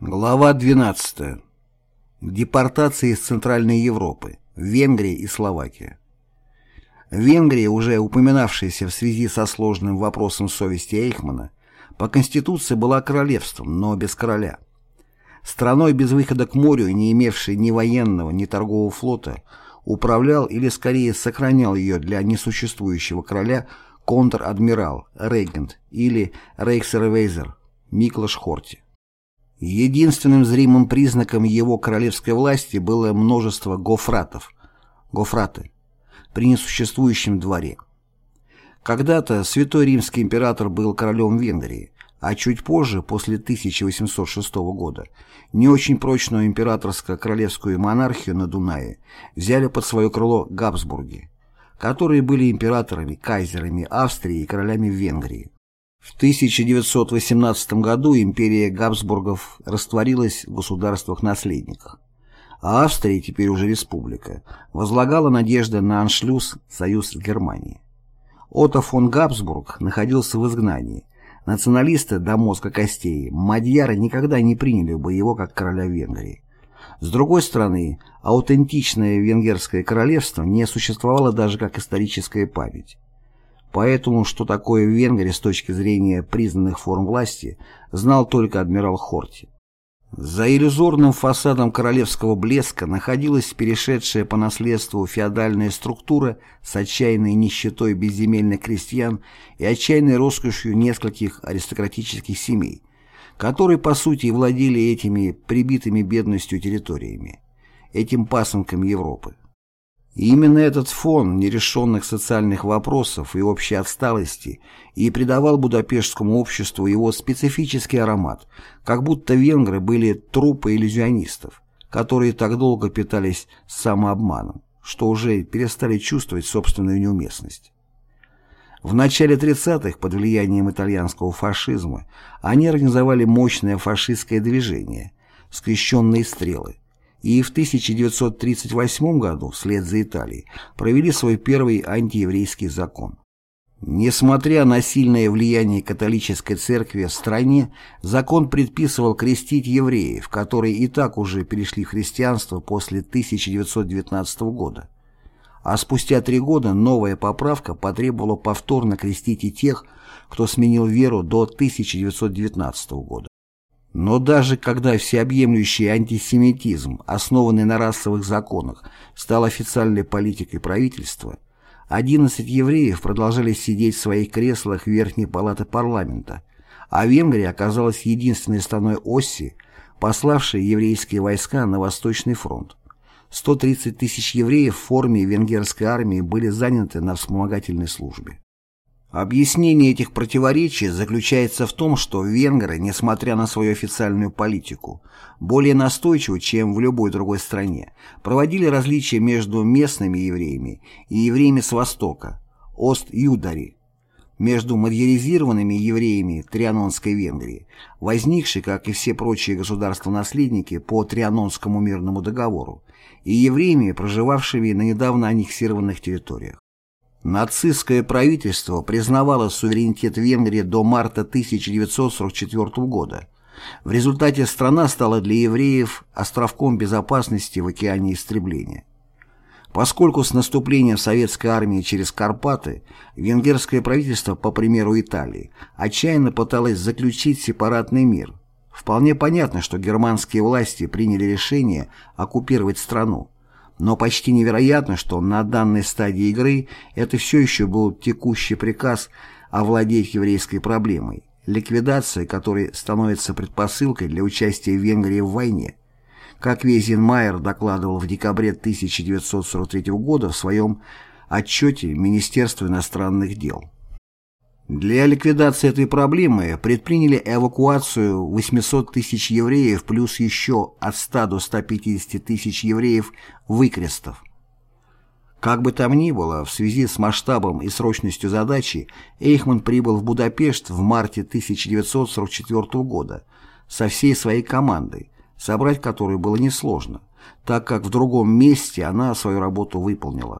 Глава 12. Депортация из Центральной Европы. Венгрия и Словакия. Венгрия, уже упоминавшаяся в связи со сложным вопросом совести Эйхмана, по Конституции была королевством, но без короля. Страной без выхода к морю, не имевшей ни военного, ни торгового флота, управлял или скорее сохранял ее для несуществующего короля контр-адмирал, регент или рейхсервейзер Миклаш Хорти. Единственным зримым признаком его королевской власти было множество гофратов, гофраты, при несуществующем дворе. Когда-то святой римский император был королем Венгрии, а чуть позже, после 1806 года, не очень прочную императорско-королевскую монархию на Дунае взяли под свое крыло Габсбурги, которые были императорами, кайзерами Австрии и королями Венгрии. В 1918 году империя Габсбургов растворилась в государствах-наследниках, а Австрия, теперь уже республика, возлагала надежды на аншлюз союз с Германией. Отто фон Габсбург находился в изгнании. Националисты до мозга костей, мадьяры никогда не приняли бы его как короля Венгрии. С другой стороны, аутентичное венгерское королевство не существовало даже как историческая память. Поэтому, что такое Венгрия с точки зрения признанных форм власти, знал только адмирал Хорти. За иллюзорным фасадом королевского блеска находилась перешедшая по наследству феодальная структура с отчаянной нищетой безземельных крестьян и отчаянной роскошью нескольких аристократических семей, которые по сути владели этими прибитыми бедностью территориями, этим пасынком Европы. И именно этот фон нерешенных социальных вопросов и общей отсталости и придавал будапештскому обществу его специфический аромат, как будто венгры были трупы иллюзионистов, которые так долго питались самообманом, что уже перестали чувствовать собственную неуместность. В начале 30-х под влиянием итальянского фашизма они организовали мощное фашистское движение «Скрещенные стрелы», и в 1938 году, вслед за Италией, провели свой первый антиеврейский закон. Несмотря на сильное влияние католической церкви в стране, закон предписывал крестить евреев, которые и так уже перешли в христианство после 1919 года. А спустя три года новая поправка потребовала повторно крестить и тех, кто сменил веру до 1919 года. Но даже когда всеобъемлющий антисемитизм, основанный на расовых законах, стал официальной политикой правительства, 11 евреев продолжали сидеть в своих креслах Верхней палаты парламента, а Венгрия оказалась единственной страной оси, пославшей еврейские войска на Восточный фронт. 130 тысяч евреев в форме венгерской армии были заняты на вспомогательной службе. Объяснение этих противоречий заключается в том, что венгры, несмотря на свою официальную политику, более настойчиво, чем в любой другой стране, проводили различия между местными евреями и евреями с Востока, Ост-Юдари, между мадьяризированными евреями Трианонской Венгрии, возникшей, как и все прочие государства-наследники, по Трианонскому мирному договору, и евреями, проживавшими на недавно аннексированных территориях. Нацистское правительство признавало суверенитет Венгрии до марта 1944 года. В результате страна стала для евреев островком безопасности в океане истребления. Поскольку с наступлением советской армии через Карпаты венгерское правительство, по примеру Италии, отчаянно пыталось заключить сепаратный мир, вполне понятно, что германские власти приняли решение оккупировать страну, но почти невероятно, что на данной стадии игры это все еще был текущий приказ овладеть еврейской проблемой, ликвидация которой становится предпосылкой для участия Венгрии в войне. Как Вейзенмайер докладывал в декабре 1943 года в своем отчете Министерства иностранных дел. Для ликвидации этой проблемы предприняли эвакуацию 800 тысяч евреев плюс еще от 100 до 150 тысяч евреев выкрестов. Как бы там ни было, в связи с масштабом и срочностью задачи Эйхман прибыл в Будапешт в марте 1944 года со всей своей командой, собрать которую было несложно, так как в другом месте она свою работу выполнила.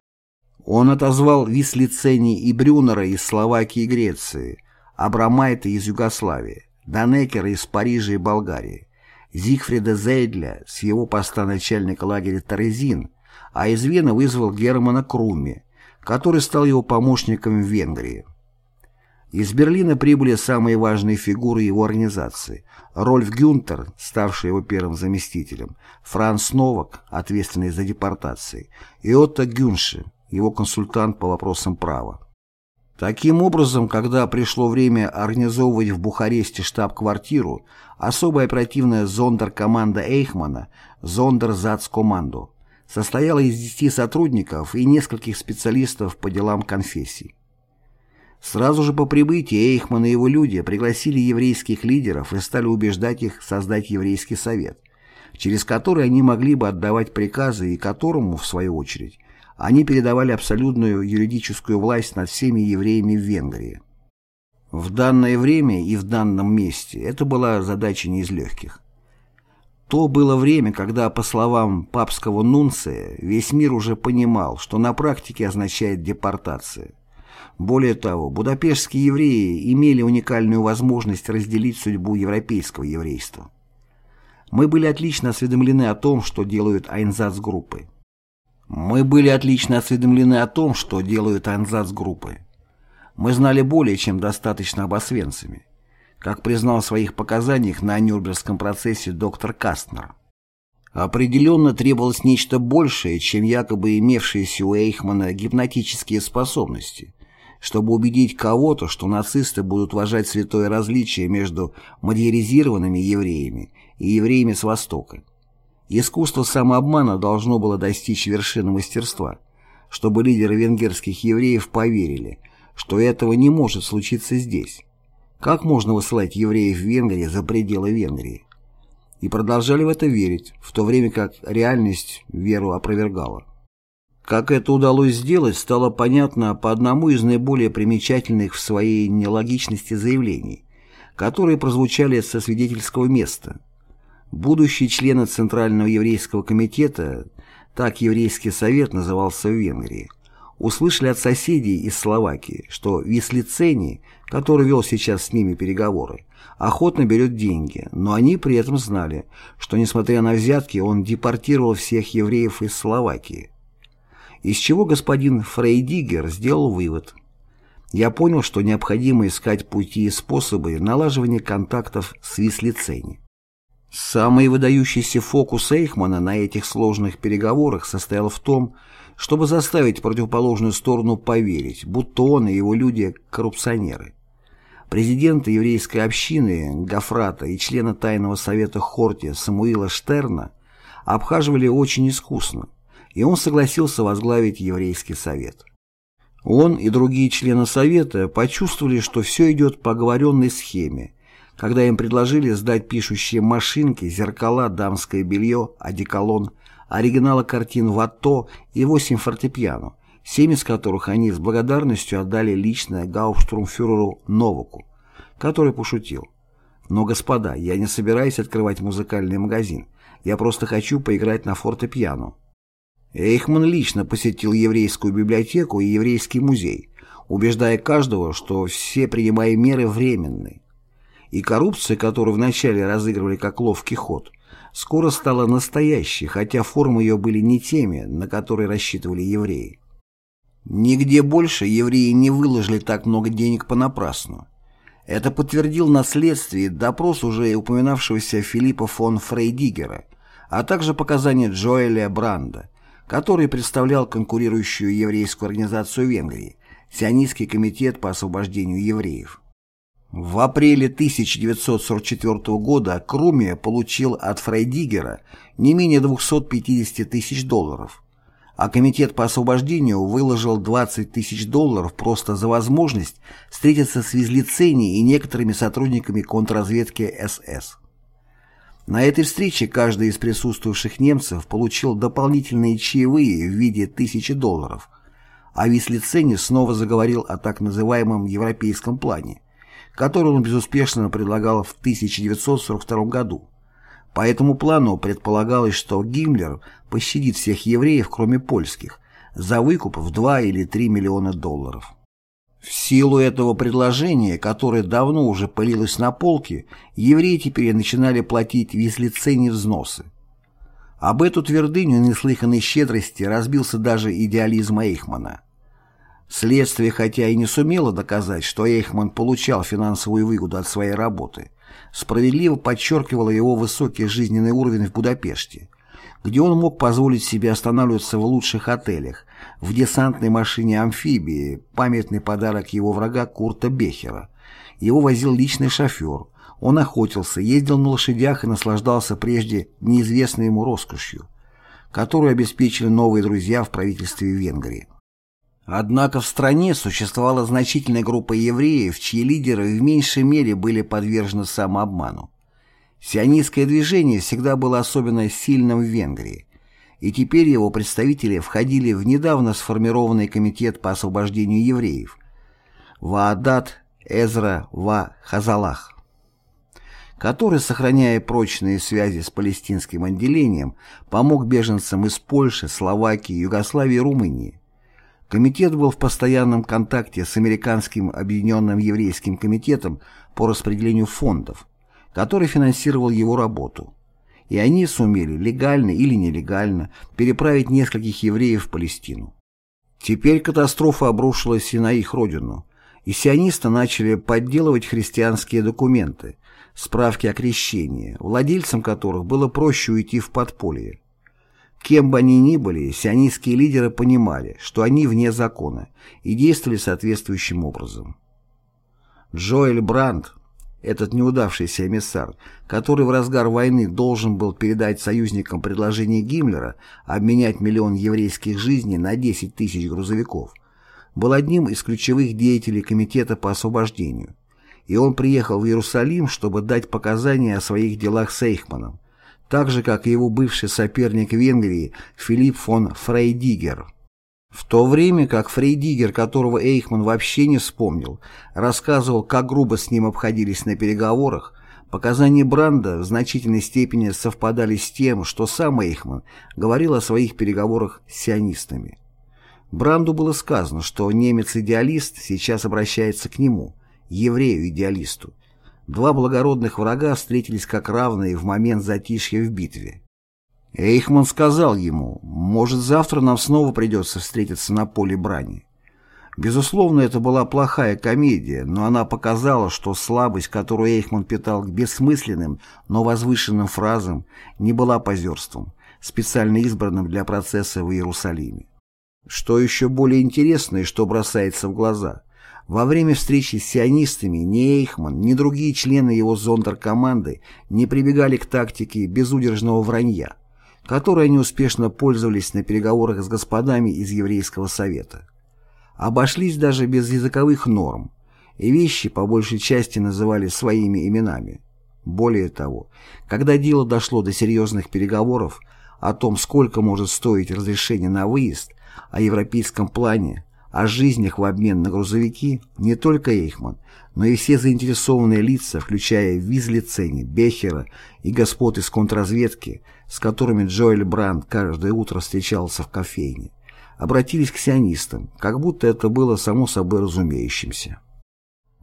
Он отозвал Вислицени и Брюнера из Словакии и Греции, Абрамайта из Югославии, Данекера из Парижа и Болгарии, Зигфрида Зейдля с его поста начальника лагеря Терезин, а из Вены вызвал Германа Круми, который стал его помощником в Венгрии. Из Берлина прибыли самые важные фигуры его организации. Рольф Гюнтер, ставший его первым заместителем, Франц Новак, ответственный за депортации, и Отто Гюнши, его консультант по вопросам права. Таким образом, когда пришло время организовывать в Бухаресте штаб-квартиру, особая оперативная зондеркоманда Эйхмана, Зондерзацкоманду, состояла из 10 сотрудников и нескольких специалистов по делам конфессий. Сразу же по прибытии Эйхман и его люди пригласили еврейских лидеров и стали убеждать их создать еврейский совет, через который они могли бы отдавать приказы и которому, в свою очередь, они передавали абсолютную юридическую власть над всеми евреями в Венгрии. В данное время и в данном месте это была задача не из легких. То было время, когда, по словам папского нунция, весь мир уже понимал, что на практике означает депортация. Более того, будапештские евреи имели уникальную возможность разделить судьбу европейского еврейства. Мы были отлично осведомлены о том, что делают Айнзац-группы. Мы были отлично осведомлены о том, что делают Айнзац-группы. Мы знали более чем достаточно об освенциме как признал в своих показаниях на Нюрнбергском процессе доктор Кастнер. Определенно требовалось нечто большее, чем якобы имевшиеся у Эйхмана гипнотические способности, чтобы убедить кого-то, что нацисты будут уважать святое различие между мадьяризированными евреями и евреями с Востока. Искусство самообмана должно было достичь вершины мастерства, чтобы лидеры венгерских евреев поверили, что этого не может случиться здесь как можно высылать евреев в Венгрию за пределы Венгрии? И продолжали в это верить, в то время как реальность веру опровергала. Как это удалось сделать, стало понятно по одному из наиболее примечательных в своей нелогичности заявлений, которые прозвучали со свидетельского места. Будущие члены Центрального еврейского комитета, так еврейский совет назывался в Венгрии, услышали от соседей из Словакии, что Вислицений, который вел сейчас с ними переговоры, охотно берет деньги, но они при этом знали, что, несмотря на взятки, он депортировал всех евреев из Словакии. Из чего господин Фрейдигер сделал вывод. Я понял, что необходимо искать пути и способы налаживания контактов с Вислицени. Самый выдающийся фокус Эйхмана на этих сложных переговорах состоял в том, чтобы заставить противоположную сторону поверить, будто он и его люди – коррупционеры. Президента еврейской общины Гафрата и члена Тайного совета Хорти Самуила Штерна обхаживали очень искусно, и он согласился возглавить еврейский совет. Он и другие члены совета почувствовали, что все идет по оговоренной схеме, когда им предложили сдать пишущие машинки, зеркала, дамское белье, одеколон, оригинала картин Ватто и восемь фортепиано, семь из которых они с благодарностью отдали лично гауптштурмфюреру Новаку, который пошутил. «Но, господа, я не собираюсь открывать музыкальный магазин, я просто хочу поиграть на фортепиано». Эйхман лично посетил еврейскую библиотеку и еврейский музей, убеждая каждого, что все принимаемые меры временные. И коррупция, которую вначале разыгрывали как ловкий ход, скоро стала настоящей, хотя формы ее были не теми, на которые рассчитывали евреи. Нигде больше евреи не выложили так много денег понапрасну. Это подтвердил на следствии допрос уже упоминавшегося Филиппа фон Фрейдигера, а также показания Джоэля Бранда, который представлял конкурирующую еврейскую организацию Венгрии, Сионистский комитет по освобождению евреев. В апреле 1944 года Крумия получил от Фрейдигера не менее 250 тысяч долларов, а Комитет по освобождению выложил 20 тысяч долларов просто за возможность встретиться с Визлицени и некоторыми сотрудниками контрразведки СС. На этой встрече каждый из присутствовавших немцев получил дополнительные чаевые в виде тысячи долларов, а Вислицени снова заговорил о так называемом «европейском плане», который он безуспешно предлагал в 1942 году. По этому плану предполагалось, что Гиммлер пощадит всех евреев, кроме польских, за выкуп в 2 или 3 миллиона долларов. В силу этого предложения, которое давно уже пылилось на полке, евреи теперь начинали платить визлицени взносы. Об эту твердыню неслыханной щедрости разбился даже идеализм Эйхмана. Следствие, хотя и не сумело доказать, что Эйхман получал финансовую выгоду от своей работы, справедливо подчеркивало его высокий жизненный уровень в Будапеште, где он мог позволить себе останавливаться в лучших отелях, в десантной машине-амфибии, памятный подарок его врага Курта Бехера. Его возил личный шофер, он охотился, ездил на лошадях и наслаждался прежде неизвестной ему роскошью, которую обеспечили новые друзья в правительстве Венгрии. Однако в стране существовала значительная группа евреев, чьи лидеры в меньшей мере были подвержены самообману. Сионистское движение всегда было особенно сильным в Венгрии, и теперь его представители входили в недавно сформированный комитет по освобождению евреев Ваадат Эзра Ва Хазалах, который, сохраняя прочные связи с палестинским отделением, помог беженцам из Польши, Словакии, Югославии и Румынии. Комитет был в постоянном контакте с Американским объединенным еврейским комитетом по распределению фондов, который финансировал его работу. И они сумели, легально или нелегально, переправить нескольких евреев в Палестину. Теперь катастрофа обрушилась и на их родину, и сионисты начали подделывать христианские документы, справки о крещении, владельцам которых было проще уйти в подполье. Кем бы они ни были, сионистские лидеры понимали, что они вне закона, и действовали соответствующим образом. Джоэль Брандт, этот неудавшийся эмиссар, который в разгар войны должен был передать союзникам предложение Гиммлера обменять миллион еврейских жизней на 10 тысяч грузовиков, был одним из ключевых деятелей Комитета по освобождению, и он приехал в Иерусалим, чтобы дать показания о своих делах с Эйхманом, так же, как и его бывший соперник Венгрии Филипп фон Фрейдигер. В то время как Фрейдигер, которого Эйхман вообще не вспомнил, рассказывал, как грубо с ним обходились на переговорах, показания Бранда в значительной степени совпадали с тем, что сам Эйхман говорил о своих переговорах с сионистами. Бранду было сказано, что немец-идеалист сейчас обращается к нему, еврею-идеалисту, Два благородных врага встретились как равные в момент затишья в битве. Эйхман сказал ему, может, завтра нам снова придется встретиться на поле брани. Безусловно, это была плохая комедия, но она показала, что слабость, которую Эйхман питал к бессмысленным, но возвышенным фразам, не была позерством, специально избранным для процесса в Иерусалиме. Что еще более интересно и что бросается в глаза – во время встречи с сионистами ни Эйхман, ни другие члены его зондеркоманды не прибегали к тактике безудержного вранья, которой они успешно пользовались на переговорах с господами из Еврейского совета. Обошлись даже без языковых норм, и вещи по большей части называли своими именами. Более того, когда дело дошло до серьезных переговоров о том, сколько может стоить разрешение на выезд, о европейском плане, о жизнях в обмен на грузовики не только Эйхман, но и все заинтересованные лица, включая Визлицени, Бехера и господ из контрразведки, с которыми Джоэль Бранд каждое утро встречался в кофейне, обратились к сионистам, как будто это было само собой разумеющимся.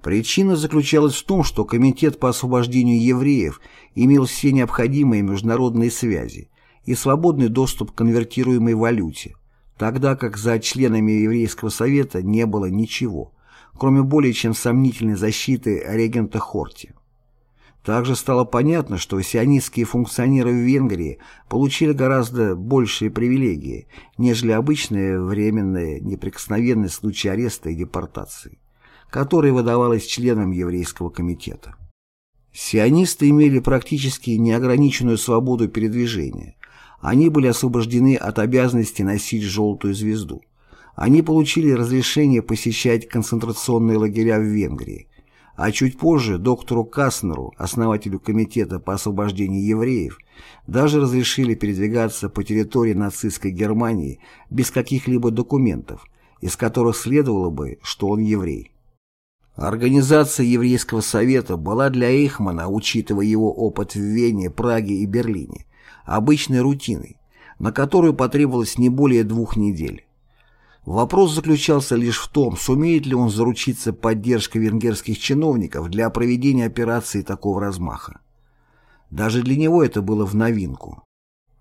Причина заключалась в том, что Комитет по освобождению евреев имел все необходимые международные связи и свободный доступ к конвертируемой валюте, тогда как за членами еврейского совета не было ничего, кроме более чем сомнительной защиты регента Хорти. Также стало понятно, что сионистские функционеры в Венгрии получили гораздо большие привилегии, нежели обычная временная неприкосновенность в случае ареста и депортации, которая выдавалась членам еврейского комитета. Сионисты имели практически неограниченную свободу передвижения, они были освобождены от обязанности носить желтую звезду. Они получили разрешение посещать концентрационные лагеря в Венгрии, а чуть позже доктору Каснеру, основателю Комитета по освобождению евреев, даже разрешили передвигаться по территории нацистской Германии без каких-либо документов, из которых следовало бы, что он еврей. Организация Еврейского совета была для Эйхмана, учитывая его опыт в Вене, Праге и Берлине, обычной рутиной, на которую потребовалось не более двух недель. Вопрос заключался лишь в том, сумеет ли он заручиться поддержкой венгерских чиновников для проведения операции такого размаха. Даже для него это было в новинку.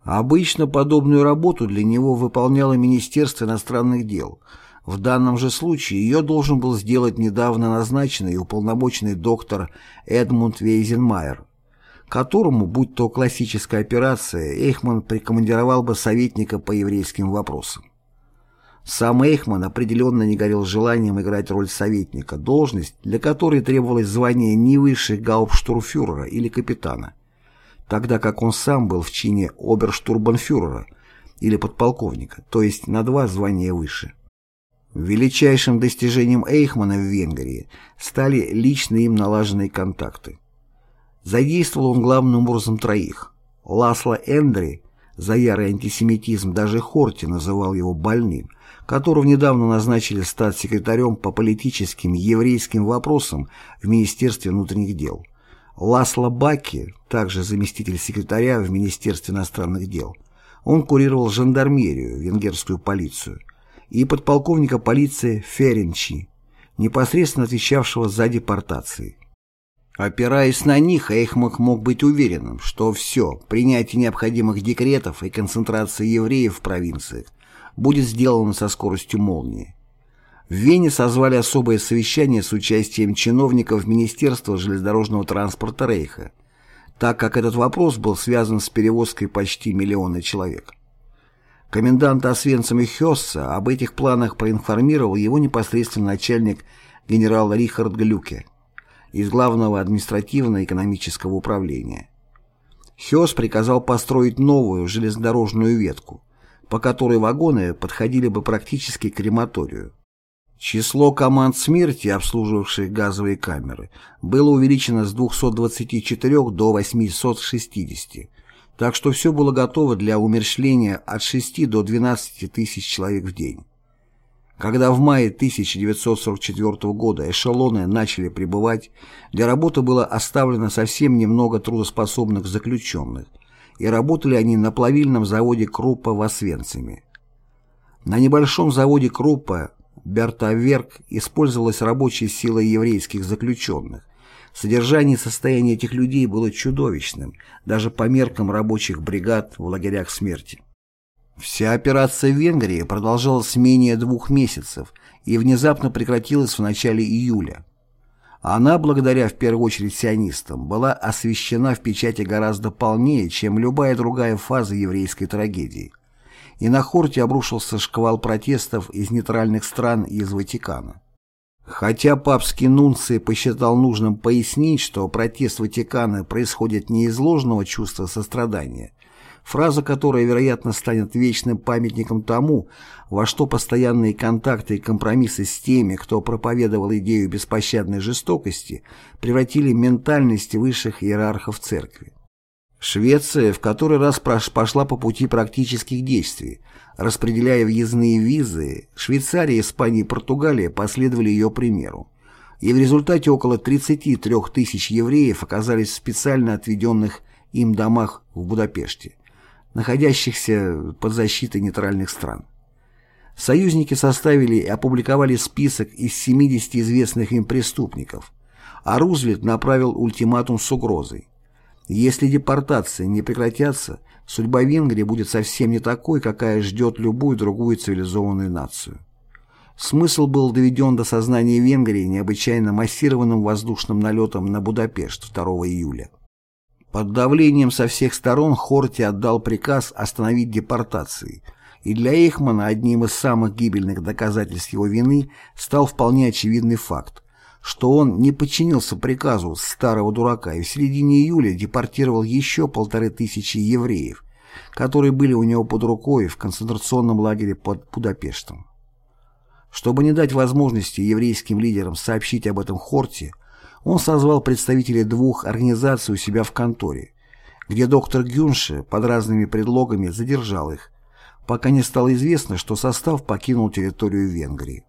Обычно подобную работу для него выполняло Министерство иностранных дел. В данном же случае ее должен был сделать недавно назначенный уполномоченный доктор Эдмунд Вейзенмайер, которому, будь то классическая операция, Эйхман прикомандировал бы советника по еврейским вопросам. Сам Эйхман определенно не горел желанием играть роль советника, должность, для которой требовалось звание не выше гауптштурмфюрера или капитана, тогда как он сам был в чине оберштурбанфюрера или подполковника, то есть на два звания выше. Величайшим достижением Эйхмана в Венгрии стали лично им налаженные контакты. Задействовал он главным образом троих. Ласло Эндри, за ярый антисемитизм даже Хорти называл его больным, которого недавно назначили стать секретарем по политическим еврейским вопросам в Министерстве внутренних дел. Ласло Баки, также заместитель секретаря в Министерстве иностранных дел. Он курировал жандармерию, венгерскую полицию, и подполковника полиции Ференчи, непосредственно отвечавшего за депортации. Опираясь на них, Эйхмак мог быть уверенным, что все, принятие необходимых декретов и концентрация евреев в провинциях будет сделано со скоростью молнии. В Вене созвали особое совещание с участием чиновников Министерства железнодорожного транспорта Рейха, так как этот вопрос был связан с перевозкой почти миллиона человек. Комендант Освенцима Хесса об этих планах проинформировал его непосредственно начальник генерал Рихард Глюке из Главного административно-экономического управления. Хёс приказал построить новую железнодорожную ветку, по которой вагоны подходили бы практически к крематорию. Число команд смерти, обслуживавших газовые камеры, было увеличено с 224 до 860, так что все было готово для умерщвления от 6 до 12 тысяч человек в день. Когда в мае 1944 года эшелоны начали прибывать, для работы было оставлено совсем немного трудоспособных заключенных, и работали они на плавильном заводе Круппа в Освенциме. На небольшом заводе Круппа Бертаверк использовалась рабочая сила еврейских заключенных. Содержание и состояние этих людей было чудовищным, даже по меркам рабочих бригад в лагерях смерти. Вся операция в Венгрии продолжалась менее двух месяцев и внезапно прекратилась в начале июля. Она, благодаря в первую очередь сионистам, была освещена в печати гораздо полнее, чем любая другая фаза еврейской трагедии. И на Хорте обрушился шквал протестов из нейтральных стран и из Ватикана. Хотя папский нунций посчитал нужным пояснить, что протест Ватикана происходит не из ложного чувства сострадания, фраза которая, вероятно, станет вечным памятником тому, во что постоянные контакты и компромиссы с теми, кто проповедовал идею беспощадной жестокости, превратили ментальность высших иерархов церкви. Швеция в который раз пошла по пути практических действий, распределяя въездные визы, Швейцария, Испания и Португалия последовали ее примеру. И в результате около 33 тысяч евреев оказались в специально отведенных им домах в Будапеште, находящихся под защитой нейтральных стран. Союзники составили и опубликовали список из 70 известных им преступников, а Рузвельт направил ультиматум с угрозой. Если депортации не прекратятся, судьба Венгрии будет совсем не такой, какая ждет любую другую цивилизованную нацию. Смысл был доведен до сознания Венгрии необычайно массированным воздушным налетом на Будапешт 2 июля. Под давлением со всех сторон Хорти отдал приказ остановить депортации, и для Эйхмана одним из самых гибельных доказательств его вины стал вполне очевидный факт, что он не подчинился приказу старого дурака и в середине июля депортировал еще полторы тысячи евреев, которые были у него под рукой в концентрационном лагере под Будапештом. Чтобы не дать возможности еврейским лидерам сообщить об этом Хорте, он созвал представителей двух организаций у себя в конторе, где доктор Гюнше под разными предлогами задержал их, пока не стало известно, что состав покинул территорию Венгрии.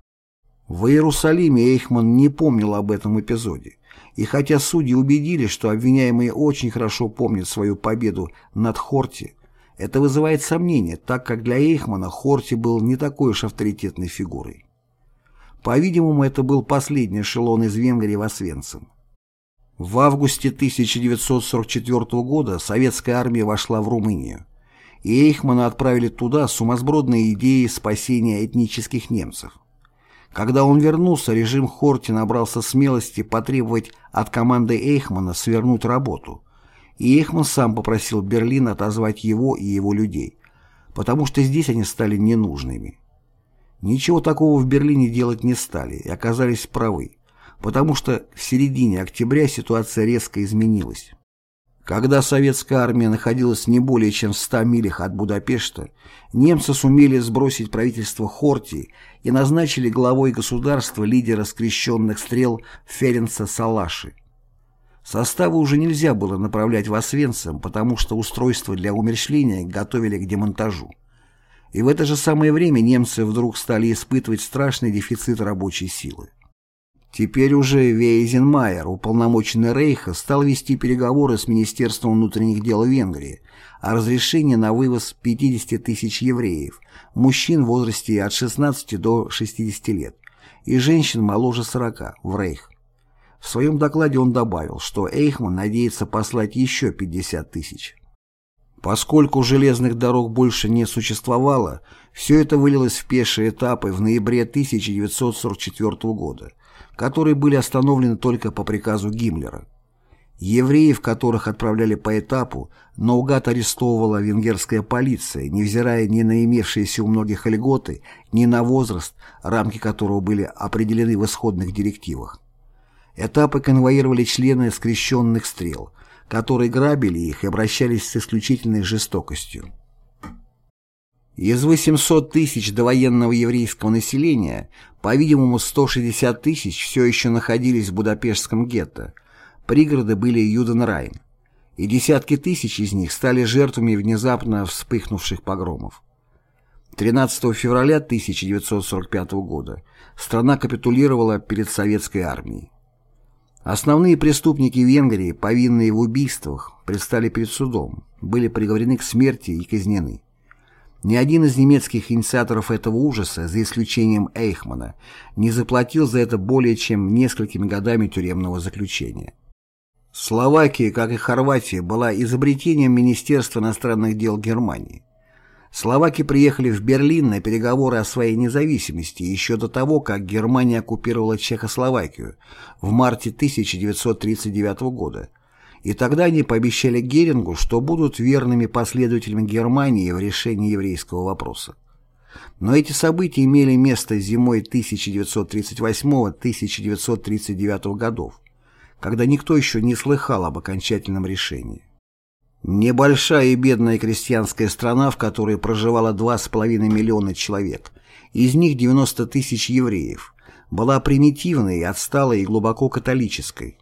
В Иерусалиме Эйхман не помнил об этом эпизоде, и хотя судьи убедились, что обвиняемые очень хорошо помнят свою победу над Хорти, Это вызывает сомнения, так как для Эйхмана Хорти был не такой уж авторитетной фигурой. По-видимому, это был последний эшелон из Венгрии в Освенцим. В августе 1944 года советская армия вошла в Румынию, и Эйхмана отправили туда с сумасбродной идеей спасения этнических немцев. Когда он вернулся, режим Хорти набрался смелости потребовать от команды Эйхмана свернуть работу, и Эйхман сам попросил Берлин отозвать его и его людей, потому что здесь они стали ненужными. Ничего такого в Берлине делать не стали и оказались правы, потому что в середине октября ситуация резко изменилась. Когда советская армия находилась не более чем в 100 милях от Будапешта, немцы сумели сбросить правительство Хорти и назначили главой государства лидера скрещенных стрел Ференца Салаши. Составы уже нельзя было направлять в Освенцим, потому что устройства для умерщвления готовили к демонтажу. И в это же самое время немцы вдруг стали испытывать страшный дефицит рабочей силы. Теперь уже Вейзенмайер, уполномоченный Рейха, стал вести переговоры с Министерством внутренних дел Венгрии о разрешении на вывоз 50 тысяч евреев, мужчин в возрасте от 16 до 60 лет и женщин моложе 40 в Рейх. В своем докладе он добавил, что Эйхман надеется послать еще 50 тысяч. Поскольку железных дорог больше не существовало, все это вылилось в пешие этапы в ноябре 1944 года, которые были остановлены только по приказу Гиммлера. Евреев, которых отправляли по этапу, наугад арестовывала венгерская полиция, невзирая ни на имевшиеся у многих льготы, ни на возраст, рамки которого были определены в исходных директивах. Этапы конвоировали члены скрещенных стрел, которые грабили их и обращались с исключительной жестокостью. Из 800 тысяч довоенного еврейского населения, по-видимому, 160 тысяч все еще находились в Будапештском гетто, пригороды были Юденрайн, и десятки тысяч из них стали жертвами внезапно вспыхнувших погромов. 13 февраля 1945 года страна капитулировала перед советской армией. Основные преступники Венгрии, повинные в убийствах, предстали перед судом, были приговорены к смерти и казнены. Ни один из немецких инициаторов этого ужаса, за исключением Эйхмана, не заплатил за это более чем несколькими годами тюремного заключения. Словакия, как и Хорватия, была изобретением Министерства иностранных дел Германии. Словаки приехали в Берлин на переговоры о своей независимости еще до того, как Германия оккупировала Чехословакию в марте 1939 года. И тогда они пообещали Герингу, что будут верными последователями Германии в решении еврейского вопроса. Но эти события имели место зимой 1938-1939 годов, когда никто еще не слыхал об окончательном решении. Небольшая и бедная крестьянская страна, в которой проживало 2,5 миллиона человек, из них 90 тысяч евреев, была примитивной, отсталой и глубоко католической.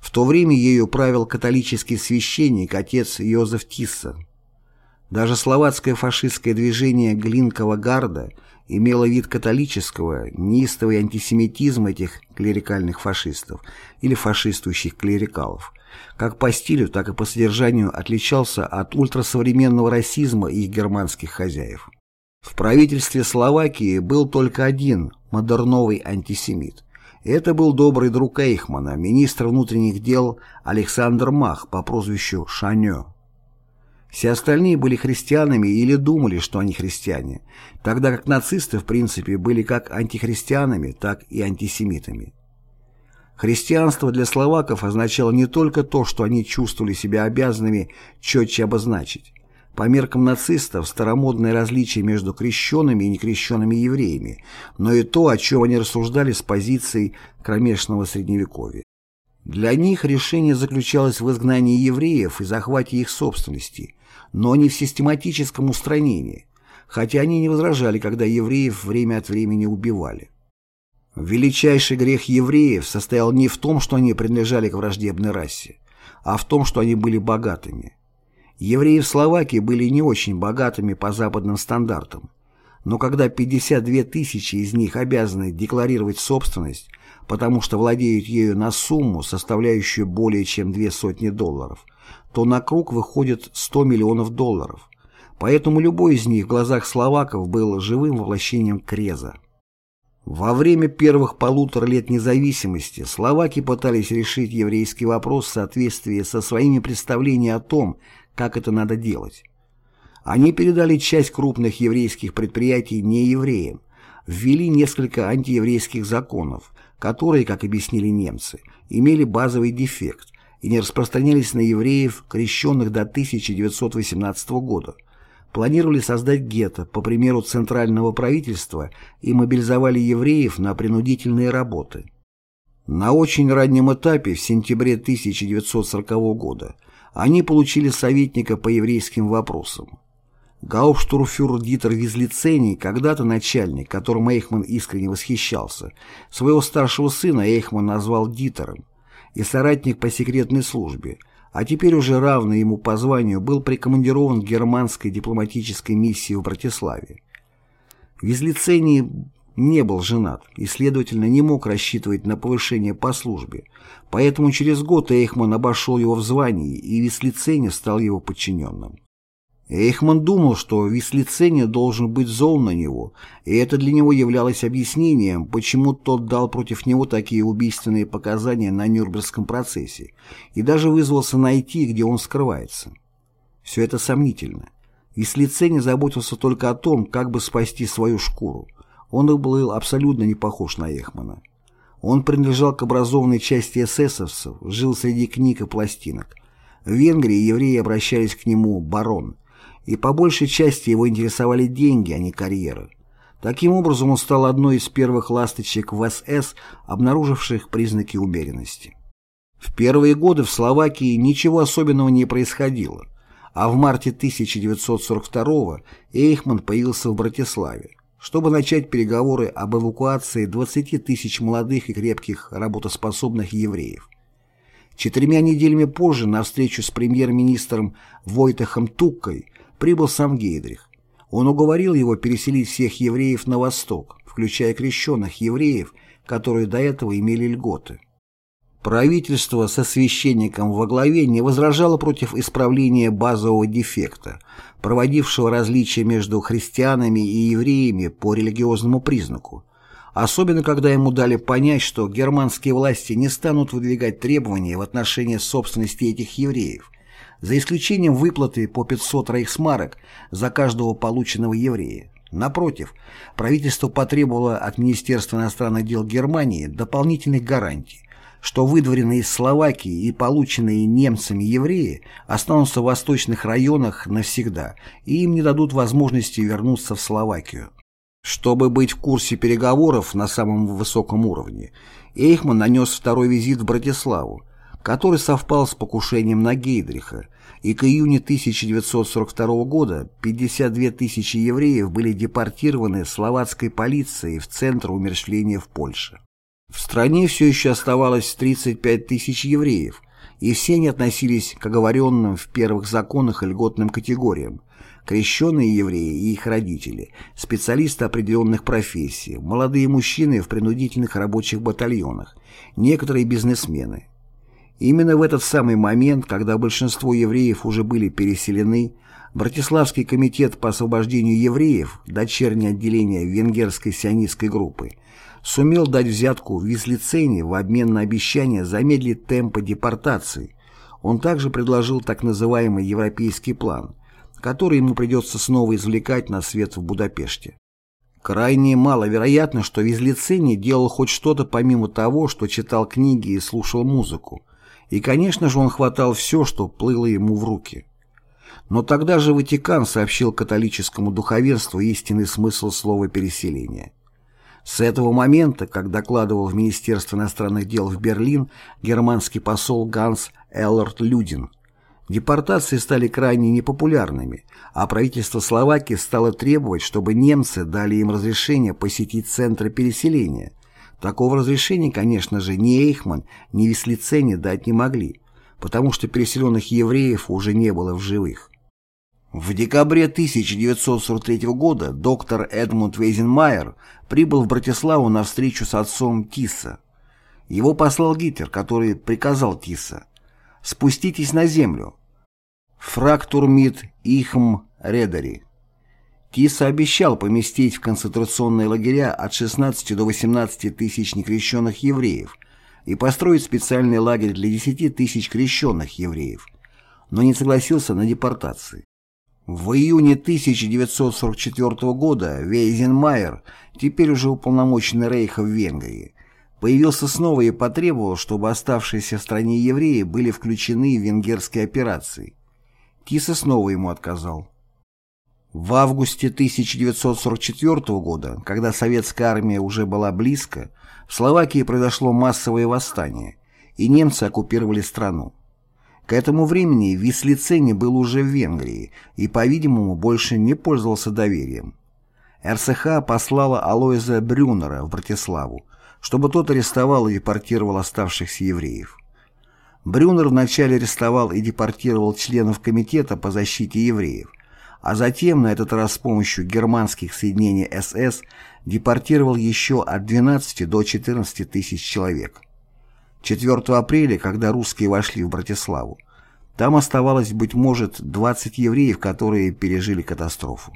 В то время ею правил католический священник, отец Йозеф Тисса. Даже словацкое фашистское движение Глинкова Гарда имело вид католического, неистовый антисемитизм этих клерикальных фашистов или фашистующих клерикалов – как по стилю, так и по содержанию отличался от ультрасовременного расизма их германских хозяев. В правительстве Словакии был только один модерновый антисемит. Это был добрый друг Эйхмана, министр внутренних дел Александр Мах по прозвищу Шанё. Все остальные были христианами или думали, что они христиане, тогда как нацисты, в принципе, были как антихристианами, так и антисемитами. Христианство для словаков означало не только то, что они чувствовали себя обязанными четче обозначить. По меркам нацистов старомодное различие между крещенными и некрещенными евреями, но и то, о чем они рассуждали с позицией кромешного средневековья. Для них решение заключалось в изгнании евреев и захвате их собственности, но не в систематическом устранении, хотя они не возражали, когда евреев время от времени убивали. Величайший грех евреев состоял не в том, что они принадлежали к враждебной расе, а в том, что они были богатыми. Евреи в Словакии были не очень богатыми по западным стандартам, но когда 52 тысячи из них обязаны декларировать собственность, потому что владеют ею на сумму, составляющую более чем две сотни долларов, то на круг выходит 100 миллионов долларов, поэтому любой из них в глазах словаков был живым воплощением Креза. Во время первых полутора лет независимости словаки пытались решить еврейский вопрос в соответствии со своими представлениями о том, как это надо делать. Они передали часть крупных еврейских предприятий неевреям, ввели несколько антиеврейских законов, которые, как объяснили немцы, имели базовый дефект и не распространялись на евреев, крещенных до 1918 года, планировали создать гетто по примеру центрального правительства и мобилизовали евреев на принудительные работы. На очень раннем этапе, в сентябре 1940 года, они получили советника по еврейским вопросам. Гауптштурфюрер Дитер Визлицений, когда-то начальник, которым Эйхман искренне восхищался, своего старшего сына Эйхман назвал Дитером, и соратник по секретной службе – а теперь уже равный ему по званию, был прикомандирован к германской дипломатической миссии в Братиславе. Визлицений не был женат и, следовательно, не мог рассчитывать на повышение по службе, поэтому через год Эйхман обошел его в звании, и Вислицений стал его подчиненным. Эйхман думал, что Вислиценя должен быть зол на него, и это для него являлось объяснением, почему тот дал против него такие убийственные показания на Нюрнбергском процессе и даже вызвался найти, где он скрывается. Все это сомнительно. Вислиценя заботился только о том, как бы спасти свою шкуру. Он был абсолютно не похож на Эйхмана. Он принадлежал к образованной части эсэсовцев, жил среди книг и пластинок. В Венгрии евреи обращались к нему «барон», и по большей части его интересовали деньги, а не карьера. Таким образом, он стал одной из первых ласточек в СС, обнаруживших признаки умеренности. В первые годы в Словакии ничего особенного не происходило, а в марте 1942 Эйхман появился в Братиславе, чтобы начать переговоры об эвакуации 20 тысяч молодых и крепких работоспособных евреев. Четырьмя неделями позже на встречу с премьер-министром Войтахом Туккой прибыл сам Гейдрих. Он уговорил его переселить всех евреев на восток, включая крещенных евреев, которые до этого имели льготы. Правительство со священником во главе не возражало против исправления базового дефекта, проводившего различия между христианами и евреями по религиозному признаку, особенно когда ему дали понять, что германские власти не станут выдвигать требования в отношении собственности этих евреев, за исключением выплаты по 500 рейхсмарок за каждого полученного еврея. Напротив, правительство потребовало от Министерства иностранных дел Германии дополнительных гарантий, что выдворенные из Словакии и полученные немцами евреи останутся в восточных районах навсегда и им не дадут возможности вернуться в Словакию. Чтобы быть в курсе переговоров на самом высоком уровне, Эйхман нанес второй визит в Братиславу, который совпал с покушением на Гейдриха, и к июню 1942 года 52 тысячи евреев были депортированы словацкой полицией в Центр умерщвления в Польше. В стране все еще оставалось 35 тысяч евреев, и все они относились к оговоренным в первых законах и льготным категориям, крещенные евреи и их родители, специалисты определенных профессий, молодые мужчины в принудительных рабочих батальонах, некоторые бизнесмены, Именно в этот самый момент, когда большинство евреев уже были переселены, Братиславский комитет по освобождению евреев, дочернее отделение венгерской сионистской группы, сумел дать взятку Вислицене в обмен на обещание замедлить темпы депортации. Он также предложил так называемый «европейский план», который ему придется снова извлекать на свет в Будапеште. Крайне маловероятно, что Визлицини делал хоть что-то помимо того, что читал книги и слушал музыку, и, конечно же, он хватал все, что плыло ему в руки. Но тогда же Ватикан сообщил католическому духовенству истинный смысл слова «переселение». С этого момента, как докладывал в Министерство иностранных дел в Берлин германский посол Ганс Эллард Людин, депортации стали крайне непопулярными, а правительство Словакии стало требовать, чтобы немцы дали им разрешение посетить центры переселения – Такого разрешения, конечно же, ни Эйхман, ни Вислицене дать не могли, потому что переселенных евреев уже не было в живых. В декабре 1943 года доктор Эдмунд Вейзенмайер прибыл в Братиславу на встречу с отцом Тисса. Его послал Гитлер, который приказал Тисса «Спуститесь на землю». Фрактур мит ихм Редари. Тиса обещал поместить в концентрационные лагеря от 16 до 18 тысяч некрещенных евреев и построить специальный лагерь для 10 тысяч крещенных евреев, но не согласился на депортации. В июне 1944 года Вейзенмайер, теперь уже уполномоченный Рейха в Венгрии, появился снова и потребовал, чтобы оставшиеся в стране евреи были включены в венгерские операции. Тиса снова ему отказал. В августе 1944 года, когда советская армия уже была близко, в Словакии произошло массовое восстание, и немцы оккупировали страну. К этому времени Вислицени был уже в Венгрии и, по-видимому, больше не пользовался доверием. РСХ послала Алоиза Брюнера в Братиславу, чтобы тот арестовал и депортировал оставшихся евреев. Брюнер вначале арестовал и депортировал членов Комитета по защите евреев, а затем, на этот раз с помощью германских соединений СС, депортировал еще от 12 до 14 тысяч человек. 4 апреля, когда русские вошли в Братиславу, там оставалось, быть может, 20 евреев, которые пережили катастрофу.